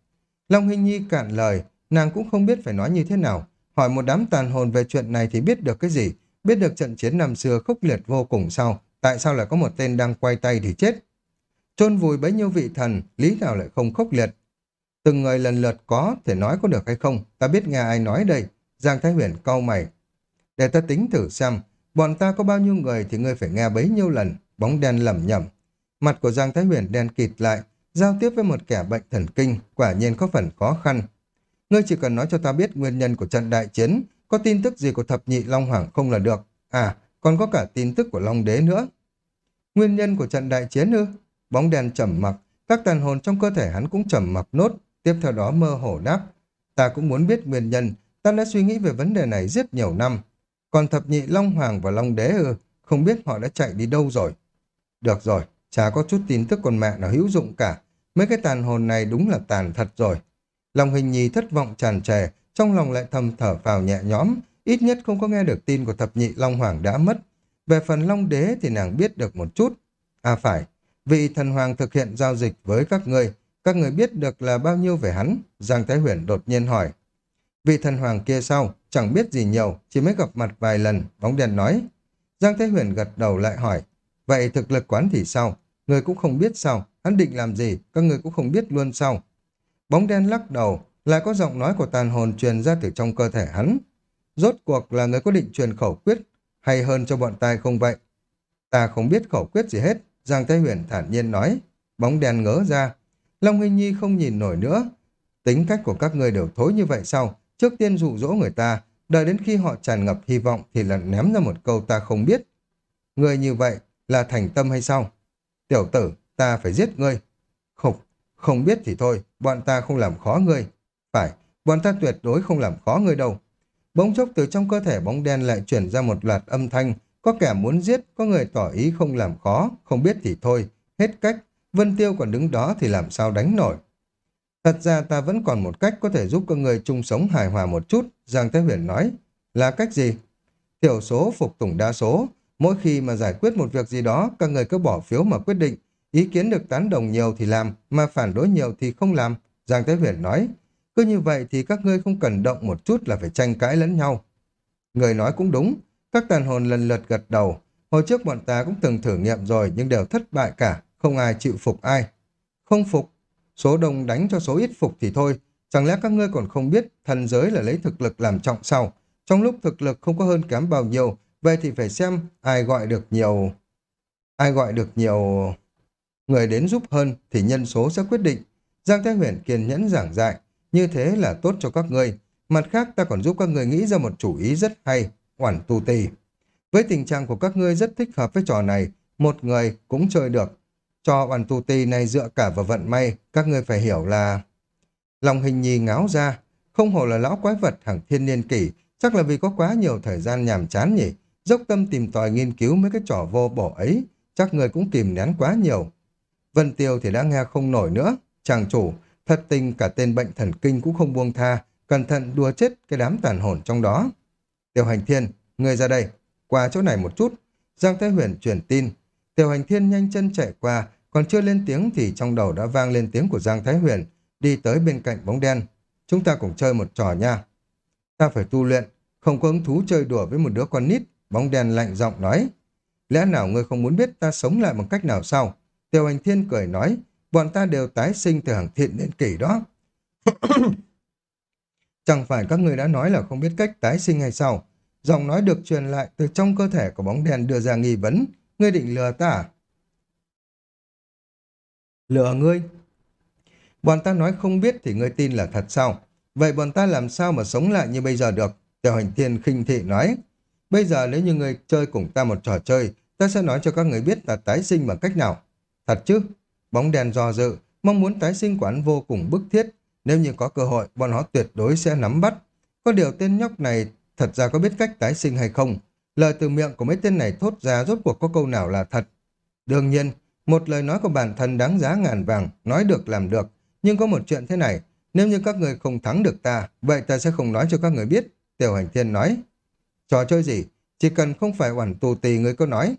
[SPEAKER 1] Long Hinh Nhi cạn lời, nàng cũng không biết phải nói như thế nào. Hỏi một đám tàn hồn về chuyện này thì biết được cái gì? Biết được trận chiến năm xưa khốc liệt vô cùng sao? Tại sao lại có một tên đang quay tay thì chết? chôn vùi bấy nhiêu vị thần, lý nào lại không khốc liệt? Từng người lần lượt có, thể nói có được hay không? Ta biết nghe ai nói đây. Giang Thái Huyền cau mày. Để ta tính thử xem, bọn ta có bao nhiêu người thì ngươi phải nghe bấy nhiêu lần. Bóng đen lẩm nhẩm. Mặt của Giang Thái Huyền đen kịt lại, giao tiếp với một kẻ bệnh thần kinh, quả nhiên có phần khó khăn. Ngươi chỉ cần nói cho ta biết nguyên nhân của trận đại chiến, có tin tức gì của thập nhị Long Hoàng không là được. À, còn có cả tin tức của Long Đế nữa. Nguyên nhân của trận đại chiến ư? Bóng đèn trầm mặc, các tàn hồn trong cơ thể hắn cũng trầm mặc nốt, tiếp theo đó mơ hồ đáp. Ta cũng muốn biết nguyên nhân, ta đã suy nghĩ về vấn đề này rất nhiều năm. Còn thập nhị Long Hoàng và Long Đế ư, không biết họ đã chạy đi đâu rồi. Được rồi, chả có chút tin tức con mẹ nào hữu dụng cả. Mấy cái tàn hồn này đúng là tàn thật rồi. Lòng hình nhi thất vọng tràn trề, trong lòng lại thầm thở vào nhẹ nhõm, ít nhất không có nghe được tin của thập nhị Long Hoàng đã mất. Về phần Long Đế thì nàng biết được một chút. À phải, vị thần hoàng thực hiện giao dịch với các người, các người biết được là bao nhiêu về hắn? Giang Thái Huyền đột nhiên hỏi. Vị thần hoàng kia sau, chẳng biết gì nhiều, chỉ mới gặp mặt vài lần, bóng đèn nói. Giang Thái Huyền gật đầu lại hỏi. Vậy thực lực quán thì sao? Người cũng không biết sao? Hắn định làm gì? Các người cũng không biết luôn sao? Bóng đen lắc đầu, lại có giọng nói của tàn hồn truyền ra từ trong cơ thể hắn. Rốt cuộc là người có định truyền khẩu quyết, hay hơn cho bọn tai không vậy? Ta không biết khẩu quyết gì hết, Giang Thái Huyền thản nhiên nói. Bóng đen ngớ ra. Long Hình Nhi không nhìn nổi nữa. Tính cách của các người đều thối như vậy sao? Trước tiên dụ dỗ người ta, đợi đến khi họ tràn ngập hy vọng thì lần ném ra một câu ta không biết. Người như vậy là thành tâm hay sao? Tiểu tử, ta phải giết ngươi. không không biết thì thôi, bọn ta không làm khó ngươi. Phải, bọn ta tuyệt đối không làm khó ngươi đâu. Bỗng chốc từ trong cơ thể bóng đen lại chuyển ra một loạt âm thanh, có kẻ muốn giết, có người tỏ ý không làm khó, không biết thì thôi, hết cách, Vân Tiêu còn đứng đó thì làm sao đánh nổi. Thật ra ta vẫn còn một cách có thể giúp các người chung sống hài hòa một chút, Giang Thái Huyền nói. Là cách gì? thiểu số phục tùng đa số. Mỗi khi mà giải quyết một việc gì đó, các người cứ bỏ phiếu mà quyết định. Ý kiến được tán đồng nhiều thì làm, mà phản đối nhiều thì không làm. Giang Thái Huyền nói. Cứ như vậy thì các ngươi không cần động một chút là phải tranh cãi lẫn nhau. Người nói cũng đúng. Các tàn hồn lần lượt gật đầu. Hồi trước bọn ta cũng từng thử nghiệm rồi nhưng đều thất bại cả. Không ai chịu phục ai. Không phục. Số đông đánh cho số ít phục thì thôi. Chẳng lẽ các ngươi còn không biết thần giới là lấy thực lực làm trọng sao? Trong lúc thực lực không có hơn kém bao nhiêu, vậy thì phải xem ai gọi được nhiều... Ai gọi được nhiều... Người đến giúp hơn thì nhân số sẽ quyết định. Giang Thái Huyền kiên nhẫn giảng dạy. Như thế là tốt cho các ngươi. Mặt khác ta còn giúp các ngươi nghĩ ra một chủ ý rất hay, oản tu tì. Với tình trạng của các ngươi rất thích hợp với trò này, một người cũng chơi được. Trò oản tu tì này dựa cả vào vận may, các ngươi phải hiểu là... Lòng hình nhì ngáo ra, không hồ là lão quái vật hàng thiên niên kỷ, chắc là vì có quá nhiều thời gian nhàm chán nhỉ. Dốc tâm tìm tòi nghiên cứu mấy cái trò vô bổ ấy, chắc người cũng kìm nén quá nhiều. Vân Tiêu thì đã nghe không nổi nữa. Chàng chủ, thật tình cả tên bệnh thần kinh cũng không buông tha, cẩn thận đùa chết cái đám tàn hồn trong đó. Tiêu hành thiên, người ra đây, qua chỗ này một chút. Giang Thái Huyền truyền tin. Tiêu hành thiên nhanh chân chạy qua, còn chưa lên tiếng thì trong đầu đã vang lên tiếng của Giang Thái Huyền, đi tới bên cạnh bóng đen. Chúng ta cùng chơi một trò nha. Ta phải tu luyện, không có hứng thú chơi đùa với một đứa con nít. Bóng đen lạnh giọng nói. Lẽ nào ngươi không muốn biết ta sống lại bằng cách nào sao? Tiêu hành thiên cười nói, bọn ta đều tái sinh từ hàng thiện đến kỷ đó. Chẳng phải các người đã nói là không biết cách tái sinh hay sao? Giọng nói được truyền lại từ trong cơ thể của bóng đèn đưa ra nghi vấn. Ngươi định lừa ta à? Lừa ngươi? Bọn ta nói không biết thì ngươi tin là thật sao? Vậy bọn ta làm sao mà sống lại như bây giờ được? Tiểu hành thiên khinh thị nói. Bây giờ nếu như ngươi chơi cùng ta một trò chơi, ta sẽ nói cho các người biết là tái sinh bằng cách nào. Thật chứ? Bóng đèn do dự, mong muốn tái sinh quán vô cùng bức thiết. Nếu như có cơ hội, bọn họ tuyệt đối sẽ nắm bắt. Có điều tên nhóc này thật ra có biết cách tái sinh hay không? Lời từ miệng của mấy tên này thốt ra rốt cuộc có câu nào là thật. Đương nhiên, Một lời nói của bản thân đáng giá ngàn vàng, nói được làm được. Nhưng có một chuyện thế này, nếu như các người không thắng được ta, vậy ta sẽ không nói cho các người biết. Tiểu hành thiên nói. Trò chơi gì? Chỉ cần không phải oản tù tì người có nói.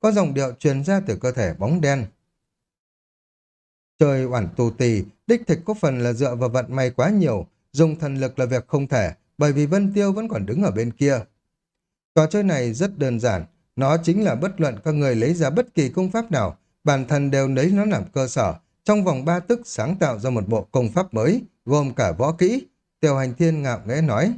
[SPEAKER 1] Có dòng điệu truyền ra từ cơ thể bóng đen trời oản tù tì, đích thực có phần là dựa vào vận may quá nhiều, dùng thần lực là việc không thể, bởi vì Vân Tiêu vẫn còn đứng ở bên kia. Trò chơi này rất đơn giản, nó chính là bất luận các người lấy ra bất kỳ công pháp nào, bản thân đều lấy nó làm cơ sở, trong vòng ba tức sáng tạo ra một bộ công pháp mới, gồm cả võ kỹ. Tiểu hành thiên ngạo nghễ nói.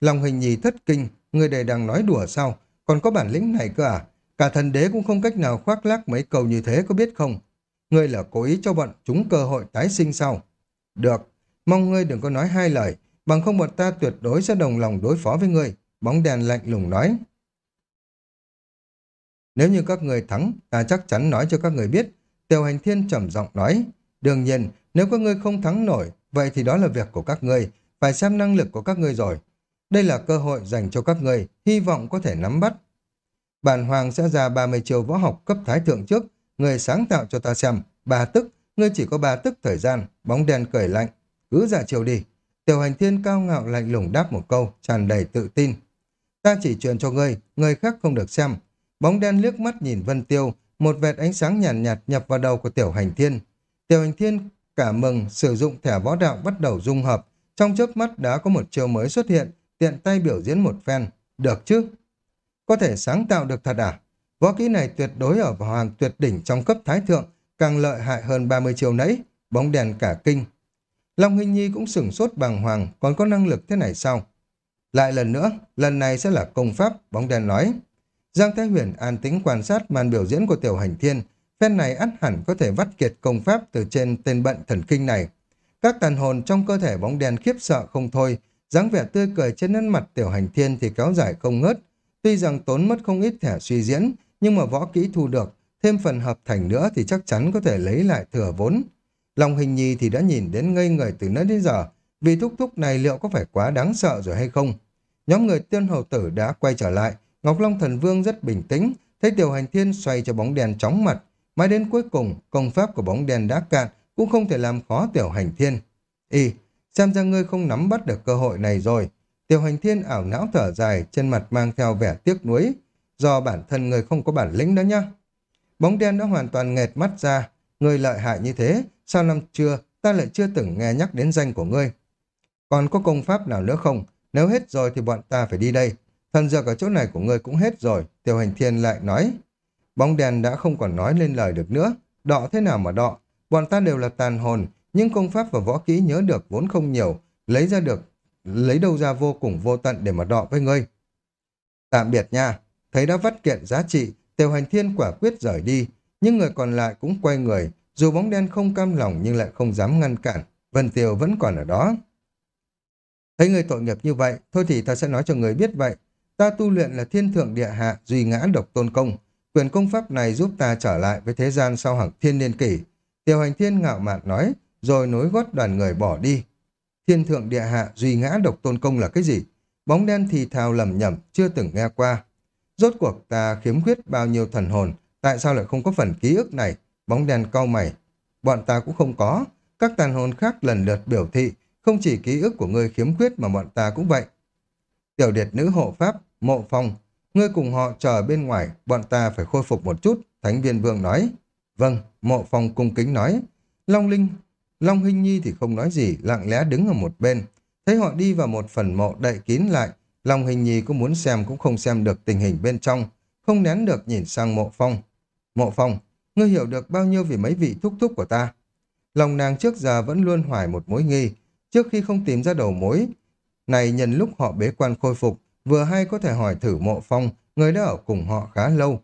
[SPEAKER 1] Lòng hình nhì thất kinh, người đầy đang nói đùa sao, còn có bản lĩnh này cơ à? Cả thần đế cũng không cách nào khoác lác mấy câu như thế có biết không? Ngươi là cố ý cho bọn chúng cơ hội tái sinh sau. Được, mong ngươi đừng có nói hai lời, bằng không bọn ta tuyệt đối sẽ đồng lòng đối phó với ngươi. Bóng đèn lạnh lùng nói. Nếu như các người thắng, ta chắc chắn nói cho các người biết. Tiểu hành thiên trầm giọng nói. Đương nhiên, nếu các ngươi không thắng nổi, vậy thì đó là việc của các ngươi, phải xem năng lực của các ngươi rồi. Đây là cơ hội dành cho các ngươi, hy vọng có thể nắm bắt. Bản hoàng sẽ ra 30 chiều võ học cấp thái thượng trước, người sáng tạo cho ta xem, ba tức, ngươi chỉ có ba tức thời gian, bóng đen cười lạnh, cứ ra chiều đi. Tiểu hành thiên cao ngạo lạnh lùng đáp một câu, tràn đầy tự tin. Ta chỉ truyền cho ngươi, người khác không được xem. Bóng đen liếc mắt nhìn Vân Tiêu, một vệt ánh sáng nhàn nhạt, nhạt nhập vào đầu của Tiểu Hành Thiên. Tiểu Hành Thiên cả mừng sử dụng thẻ võ đạo bắt đầu dung hợp. Trong chớp mắt đã có một chiêu mới xuất hiện, tiện tay biểu diễn một phen. Được chứ? Có thể sáng tạo được thật à? Võ kỹ này tuyệt đối ở hoàng tuyệt đỉnh trong cấp thái thượng, càng lợi hại hơn 30 chiều nãy. Bóng đèn cả kinh. Long huynh Nhi cũng sửng sốt bàng hoàng, còn có năng lực thế này sao? Lại lần nữa, lần này sẽ là công pháp, bóng đèn nói. Giang Thái Huyền an tính quan sát màn biểu diễn của Tiểu Hành Thiên, phen này ắt hẳn có thể vắt kiệt công pháp từ trên tên bận thần kinh này. Các tàn hồn trong cơ thể bóng đèn khiếp sợ không thôi, dáng vẻ tươi cười trên nét mặt Tiểu Hành Thiên thì kéo dài không ngớt. Tuy rằng tốn mất không ít thẻ suy diễn, nhưng mà võ kỹ thu được, thêm phần hợp thành nữa thì chắc chắn có thể lấy lại thừa vốn. Lòng hình nhi thì đã nhìn đến ngây người từ nơi đến giờ, vì thúc thúc này liệu có phải quá đáng sợ rồi hay không? Nhóm người tiên hầu tử đã quay trở lại, Ngọc Long Thần Vương rất bình tĩnh, thấy tiểu hành thiên xoay cho bóng đèn chóng mặt, mãi đến cuối cùng công pháp của bóng đèn đã cạn cũng không thể làm khó tiểu hành thiên. Y, xem ra ngươi không nắm bắt được cơ hội này rồi. Tiểu hành thiên ảo não thở dài, trên mặt mang theo vẻ tiếc nuối, do bản thân người không có bản lĩnh đó nhá. Bóng đen đã hoàn toàn nghệt mắt ra, người lợi hại như thế, sao năm trưa ta lại chưa từng nghe nhắc đến danh của ngươi. Còn có công pháp nào nữa không? Nếu hết rồi thì bọn ta phải đi đây. Thần dược ở chỗ này của ngươi cũng hết rồi, tiểu Hành Thiên lại nói. Bóng đèn đã không còn nói lên lời được nữa. Đọ thế nào mà đọ? Bọn ta đều là tàn hồn, nhưng công pháp và võ kỹ nhớ được vốn không nhiều, lấy ra được, lấy đâu ra vô cùng vô tận để mà đọ với ngươi. Tạm biệt nha, thấy đã vắt kiện giá trị, Tiêu Hành Thiên quả quyết rời đi, nhưng người còn lại cũng quay người, dù bóng đen không cam lòng nhưng lại không dám ngăn cản, Vân Tiêu vẫn còn ở đó. Thấy người tội nghiệp như vậy, thôi thì ta sẽ nói cho người biết vậy. Ta tu luyện là thiên thượng địa hạ, duy ngã độc tôn công. Quyền công pháp này giúp ta trở lại với thế gian sau hàng thiên niên kỷ. Tiểu hành thiên ngạo mạn nói, rồi nối gót đoàn người bỏ đi. Thiên thượng địa hạ, duy ngã độc tôn công là cái gì? Bóng đen thì thào lầm nhầm, chưa từng nghe qua. Rốt cuộc ta khiếm khuyết bao nhiêu thần hồn, tại sao lại không có phần ký ức này? Bóng đen cau mày. Bọn ta cũng không có. Các tàn hồn khác lần lượt biểu thị, không chỉ ký ức của ngươi khiếm khuyết mà bọn ta cũng vậy. Tiểu điệt nữ hộ pháp, mộ phong, ngươi cùng họ chờ bên ngoài, bọn ta phải khôi phục một chút, Thánh viên vương nói. Vâng, mộ phong cung kính nói. Long Linh, Long Hinh Nhi thì không nói gì, lặng lẽ đứng ở một bên. Thấy họ đi vào một phần mộ đậy kín lại, Long Hình Nhi có muốn xem cũng không xem được tình hình bên trong, không nén được nhìn sang mộ phong. Mộ phong, ngươi hiểu được bao nhiêu về mấy vị thúc thúc của ta? Lòng nàng trước giờ vẫn luôn hoài một mối nghi, trước khi không tìm ra đầu mối. Này nhân lúc họ bế quan khôi phục, vừa hay có thể hỏi thử mộ phong, người đã ở cùng họ khá lâu.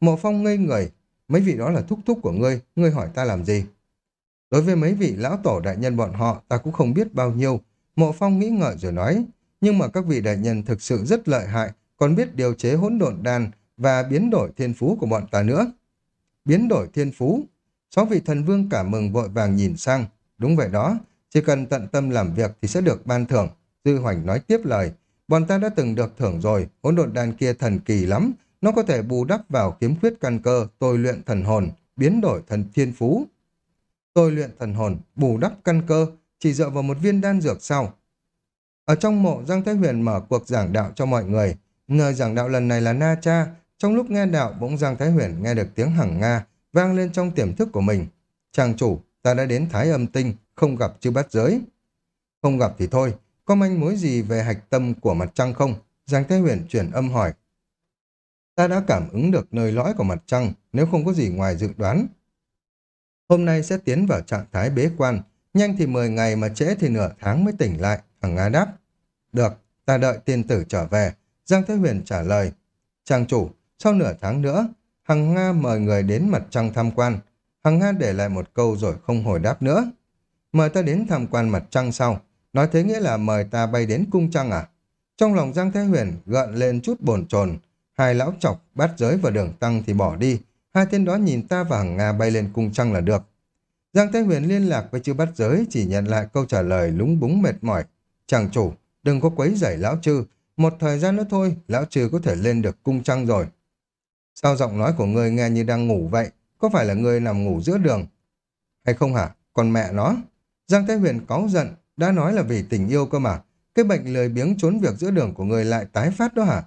[SPEAKER 1] Mộ phong ngây người, mấy vị đó là thúc thúc của ngươi, ngươi hỏi ta làm gì? Đối với mấy vị lão tổ đại nhân bọn họ, ta cũng không biết bao nhiêu. Mộ phong nghĩ ngợi rồi nói, nhưng mà các vị đại nhân thực sự rất lợi hại, còn biết điều chế hỗn độn đan và biến đổi thiên phú của bọn ta nữa. Biến đổi thiên phú? Sáu vị thần vương cả mừng vội vàng nhìn sang. Đúng vậy đó, chỉ cần tận tâm làm việc thì sẽ được ban thưởng. Dư Hoành nói tiếp lời. Bọn ta đã từng được thưởng rồi, hỗn độn đan kia thần kỳ lắm. Nó có thể bù đắp vào kiếm khuyết căn cơ, tôi luyện thần hồn. biến đổi thần thiên phú. Tôi luyện thần hồn, bù đắp căn cơ, chỉ dựa vào một viên đan dược sau. Ở trong mộ, Giang Thái Huyền mở cuộc giảng đạo cho mọi người. nơi giảng đạo lần này là Na Cha. Trong lúc nghe đạo, bỗng Giang Thái Huyền nghe được tiếng hằng Nga vang lên trong tiềm thức của mình. Chàng chủ, ta đã đến Thái âm tinh, không gặp chư bắt giới. Không gặp thì thôi, có manh mối gì về hạch tâm của mặt trăng không? Giang Thái Huyền chuyển âm hỏi. Ta đã cảm ứng được nơi lõi của mặt trăng, nếu không có gì ngoài dự đoán. Hôm nay sẽ tiến vào trạng thái bế quan, nhanh thì 10 ngày mà trễ thì nửa tháng mới tỉnh lại, Hằng Nga đáp. Được, ta đợi tiên tử trở về. Giang thế Huyền trả lời. Trang chủ, sau nửa tháng nữa, Hằng Nga mời người đến mặt trăng tham quan. Hằng Nga để lại một câu rồi không hồi đáp nữa. Mời ta đến tham quan mặt trăng sau. Nói thế nghĩa là mời ta bay đến cung trăng à? Trong lòng Giang thế Huyền gợn lên chút bồn chồn Hai lão chọc, bát giới và đường tăng thì bỏ đi. Hai tên đó nhìn ta và Hằng Nga bay lên cung trăng là được. Giang thế Huyền liên lạc với chư bát giới chỉ nhận lại câu trả lời lúng búng mệt mỏi. Chàng chủ, đừng có quấy rầy lão trư. Một thời gian nữa thôi, lão trư có thể lên được cung trăng rồi. Sao giọng nói của người nghe như đang ngủ vậy? Có phải là người nằm ngủ giữa đường? Hay không hả? Còn mẹ nó? Giang Thái Huyền cáu giận, đã nói là vì tình yêu cơ mà. Cái bệnh lười biếng trốn việc giữa đường của người lại tái phát đó hả?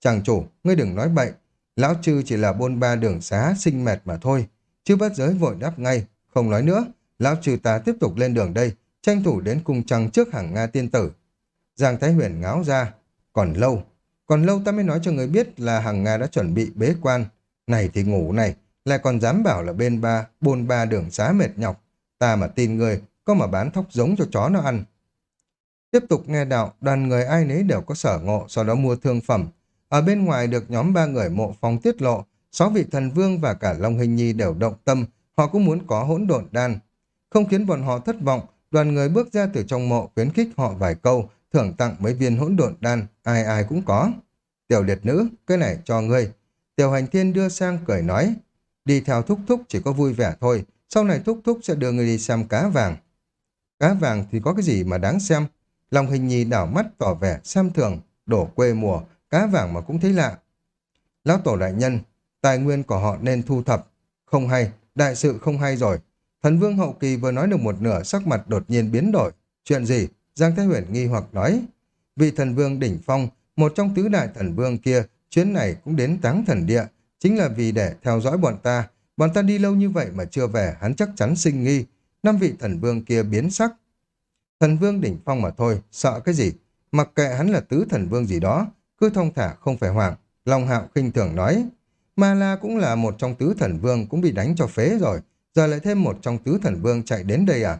[SPEAKER 1] Chàng chủ, ngươi đừng nói bậy. Lão Trư chỉ là bôn ba đường xá, sinh mệt mà thôi. Chứ bắt giới vội đáp ngay. Không nói nữa, lão trừ ta tiếp tục lên đường đây, tranh thủ đến cung trăng trước hàng Nga tiên tử. Giang Thái Huyền ngáo ra, còn lâu, còn lâu ta mới nói cho người biết là hàng Nga đã chuẩn bị bế quan. Này thì ngủ này, lại còn dám bảo là bên ba, bôn ba đường xá mệt nhọc. Ta mà tin người, có mà bán thóc giống cho chó nó ăn. Tiếp tục nghe đạo, đoàn người ai nấy đều có sở ngộ, sau đó mua thương phẩm. Ở bên ngoài được nhóm ba người mộ phong tiết lộ, sáu vị thần vương và cả Long Hình Nhi đều động tâm, Họ cũng muốn có hỗn độn đan. Không khiến bọn họ thất vọng, đoàn người bước ra từ trong mộ khuyến khích họ vài câu, thưởng tặng mấy viên hỗn độn đan, ai ai cũng có. Tiểu liệt nữ, cái này cho ngươi. Tiểu hành thiên đưa sang cười nói, đi theo thúc thúc chỉ có vui vẻ thôi, sau này thúc thúc sẽ đưa người đi xem cá vàng. Cá vàng thì có cái gì mà đáng xem? Lòng hình nhi đảo mắt tỏ vẻ xem thường, đổ quê mùa, cá vàng mà cũng thấy lạ. Lão tổ đại nhân, tài nguyên của họ nên thu thập. Không hay, Đại sự không hay rồi. Thần vương hậu kỳ vừa nói được một nửa sắc mặt đột nhiên biến đổi. Chuyện gì? Giang Thái Huyền nghi hoặc nói. Vì thần vương đỉnh phong, một trong tứ đại thần vương kia, chuyến này cũng đến táng thần địa. Chính là vì để theo dõi bọn ta. Bọn ta đi lâu như vậy mà chưa về, hắn chắc chắn sinh nghi. Năm vị thần vương kia biến sắc. Thần vương đỉnh phong mà thôi, sợ cái gì? Mặc kệ hắn là tứ thần vương gì đó, cứ thông thả không phải hoảng. Long hạo khinh thường nói. Ma La cũng là một trong tứ thần vương cũng bị đánh cho phế rồi, giờ lại thêm một trong tứ thần vương chạy đến đây à?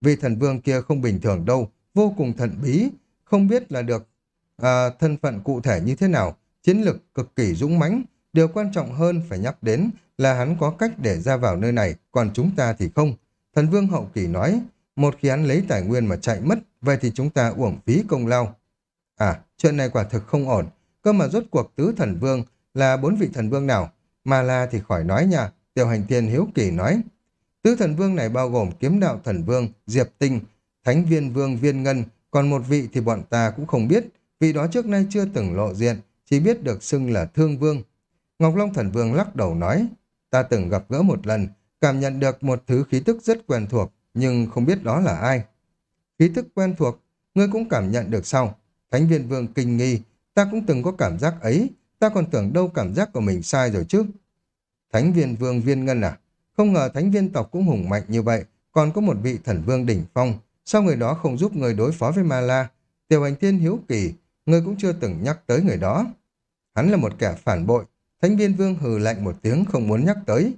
[SPEAKER 1] Vì thần vương kia không bình thường đâu, vô cùng thần bí, không biết là được à, thân phận cụ thể như thế nào, chiến lực cực kỳ dũng mãnh. Điều quan trọng hơn phải nhắc đến là hắn có cách để ra vào nơi này, còn chúng ta thì không. Thần vương hậu kỳ nói, một khi hắn lấy tài nguyên mà chạy mất, vậy thì chúng ta uổng phí công lao. À, chuyện này quả thực không ổn, cơ mà rốt cuộc tứ thần vương là bốn vị thần vương nào? Mà là thì khỏi nói nha, tiểu hành thiên hiếu kỳ nói. Tứ thần vương này bao gồm kiếm đạo thần vương, diệp tinh, thánh viên vương viên ngân, còn một vị thì bọn ta cũng không biết, vị đó trước nay chưa từng lộ diện, chỉ biết được xưng là thương vương. Ngọc Long thần vương lắc đầu nói, ta từng gặp gỡ một lần, cảm nhận được một thứ khí tức rất quen thuộc, nhưng không biết đó là ai. Khí tức quen thuộc, ngươi cũng cảm nhận được sao? Thánh viên vương kinh nghi, ta cũng từng có cảm giác ấy, Ta còn tưởng đâu cảm giác của mình sai rồi chứ. Thánh viên vương viên ngân à? Không ngờ thánh viên tộc cũng hùng mạnh như vậy, còn có một vị thần vương đỉnh phong. Sao người đó không giúp người đối phó với Ma La? Tiểu hành thiên hiếu kỳ, người cũng chưa từng nhắc tới người đó. Hắn là một kẻ phản bội. Thánh viên vương hừ lạnh một tiếng không muốn nhắc tới.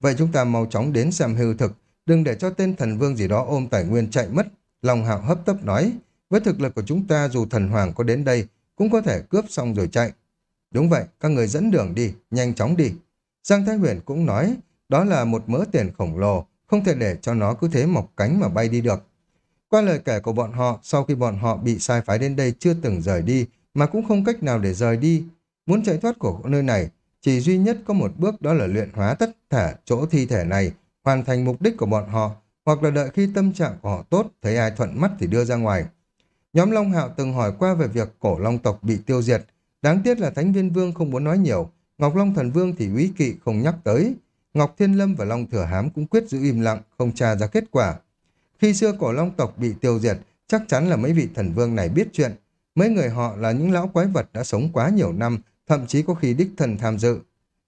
[SPEAKER 1] Vậy chúng ta mau chóng đến xem hư thực, đừng để cho tên thần vương gì đó ôm tài nguyên chạy mất. Lòng hạo hấp tấp nói, với thực lực của chúng ta dù thần hoàng có đến đây, cũng có thể cướp xong rồi chạy. Đúng vậy, các người dẫn đường đi, nhanh chóng đi. Giang Thái Huyền cũng nói, đó là một mớ tiền khổng lồ, không thể để cho nó cứ thế mọc cánh mà bay đi được. Qua lời kể của bọn họ, sau khi bọn họ bị sai phái đến đây chưa từng rời đi, mà cũng không cách nào để rời đi. Muốn chạy thoát của nơi này, chỉ duy nhất có một bước đó là luyện hóa tất thể chỗ thi thể này, hoàn thành mục đích của bọn họ, hoặc là đợi khi tâm trạng của họ tốt, thấy ai thuận mắt thì đưa ra ngoài. Nhóm Long Hạo từng hỏi qua về việc cổ Long tộc bị tiêu diệt, Đáng tiếc là Thánh Viên Vương không muốn nói nhiều, Ngọc Long Thần Vương thì quý kỵ không nhắc tới. Ngọc Thiên Lâm và Long Thừa Hám cũng quyết giữ im lặng, không tra ra kết quả. Khi xưa cổ Long tộc bị tiêu diệt, chắc chắn là mấy vị thần vương này biết chuyện. Mấy người họ là những lão quái vật đã sống quá nhiều năm, thậm chí có khi đích thần tham dự.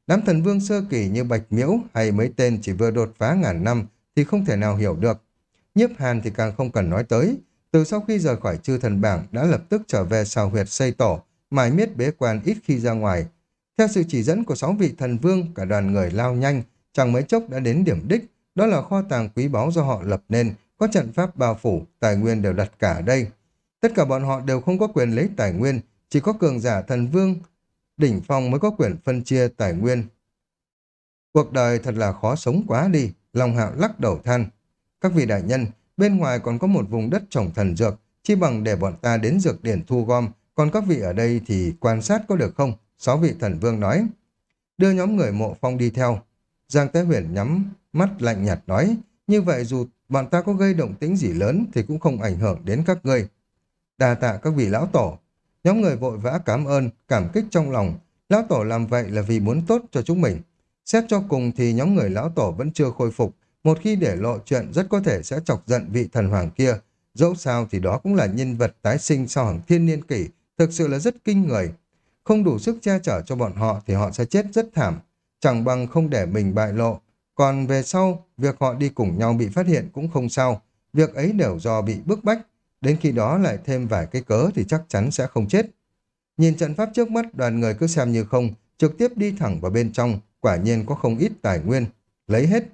[SPEAKER 1] Đám thần vương sơ kỳ như Bạch Miễu hay mấy tên chỉ vừa đột phá ngàn năm thì không thể nào hiểu được. Nhiếp Hàn thì càng không cần nói tới. Từ sau khi rời khỏi chư thần bảng đã lập tức trở về xào huyệt xây tổ, mài miết bế quan ít khi ra ngoài. Theo sự chỉ dẫn của sáu vị thần vương, cả đoàn người lao nhanh, chẳng mấy chốc đã đến điểm đích, đó là kho tàng quý báu do họ lập nên, có trận pháp bao phủ, tài nguyên đều đặt cả ở đây. Tất cả bọn họ đều không có quyền lấy tài nguyên, chỉ có cường giả thần vương, đỉnh phong mới có quyền phân chia tài nguyên. Cuộc đời thật là khó sống quá đi, Long Hạo lắc đầu than. Các vị đại nhân, bên ngoài còn có một vùng đất trồng thần dược, chi bằng để bọn ta đến dược điển thu gom, còn các vị ở đây thì quan sát có được không? Sáu vị thần vương nói. Đưa nhóm người mộ phong đi theo. Giang Tế Huyền nhắm mắt lạnh nhạt nói, như vậy dù bọn ta có gây động tĩnh gì lớn thì cũng không ảnh hưởng đến các ngươi. Đà tạ các vị lão tổ. Nhóm người vội vã cảm ơn, cảm kích trong lòng. Lão tổ làm vậy là vì muốn tốt cho chúng mình. Xét cho cùng thì nhóm người lão tổ vẫn chưa khôi phục. Một khi để lộ chuyện rất có thể sẽ chọc giận vị thần hoàng kia. Dẫu sao thì đó cũng là nhân vật tái sinh sau hàng thiên niên kỷ. Thực sự là rất kinh người. Không đủ sức che chở cho bọn họ thì họ sẽ chết rất thảm. Chẳng bằng không để mình bại lộ. Còn về sau, việc họ đi cùng nhau bị phát hiện cũng không sao. Việc ấy đều do bị bức bách. Đến khi đó lại thêm vài cái cớ thì chắc chắn sẽ không chết. Nhìn trận pháp trước mắt, đoàn người cứ xem như không, trực tiếp đi thẳng vào bên trong, quả nhiên có không ít tài nguyên. Lấy hết.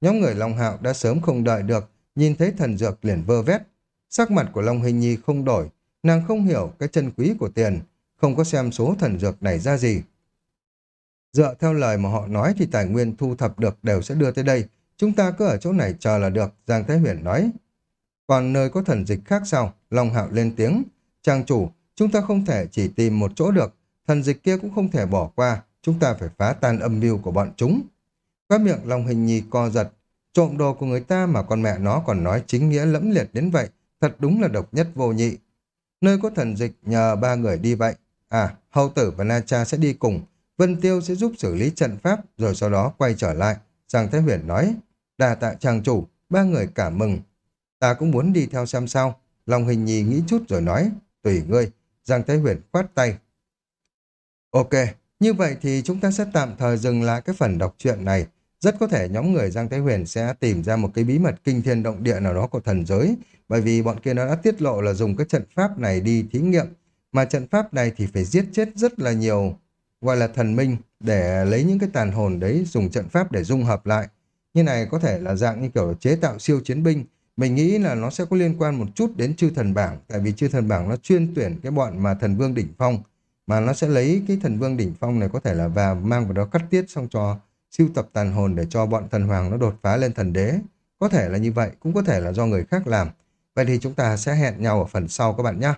[SPEAKER 1] Nhóm người Long Hạo đã sớm không đợi được, nhìn thấy thần dược liền vơ vét. Sắc mặt của Long Hình Nhi không đổi, nàng không hiểu cái chân quý của tiền, không có xem số thần dược này ra gì. Dựa theo lời mà họ nói thì tài nguyên thu thập được đều sẽ đưa tới đây. Chúng ta cứ ở chỗ này chờ là được, Giang Thái Huyền nói. Còn nơi có thần dịch khác sao? Long Hạo lên tiếng. Trang chủ, chúng ta không thể chỉ tìm một chỗ được. Thần dịch kia cũng không thể bỏ qua. Chúng ta phải phá tan âm mưu của bọn chúng. Các miệng Long Hình Nhi co giật. Trộm đồ của người ta mà con mẹ nó còn nói chính nghĩa lẫm liệt đến vậy. Thật đúng là độc nhất vô nhị. Nơi có thần dịch nhờ ba người đi vậy. À, Hầu Tử và Na Cha sẽ đi cùng. Vân Tiêu sẽ giúp xử lý trận pháp rồi sau đó quay trở lại. Giang Thái Huyền nói, đà tạ trang chủ, ba người cảm mừng. Ta cũng muốn đi theo xem sao. Long Hình Nhi nghĩ chút rồi nói, tùy ngươi. Giang Thái Huyền khoát tay. Ok, như vậy thì chúng ta sẽ tạm thời dừng lại cái phần đọc truyện này. Rất có thể nhóm người Giang Thái Huyền sẽ tìm ra một cái bí mật kinh thiên động địa nào đó của thần giới, bởi vì bọn kia nó đã tiết lộ là dùng cái trận pháp này đi thí nghiệm, mà trận pháp này thì phải giết chết rất là nhiều gọi là thần minh để lấy những cái tàn hồn đấy dùng trận pháp để dung hợp lại. Như này có thể là dạng như kiểu chế tạo siêu chiến binh. Mình nghĩ là nó sẽ có liên quan một chút đến chư thần bảng, tại vì chư thần bảng nó chuyên tuyển cái bọn mà thần vương đỉnh phong, mà nó sẽ lấy cái thần vương đỉnh phong này có thể là và mang vào đó cắt tiết xong cho siêu tập tàn hồn để cho bọn thần hoàng nó đột phá lên thần đế. Có thể là như vậy, cũng có thể là do người khác làm. Vậy thì chúng ta sẽ hẹn nhau ở phần sau các bạn nhé.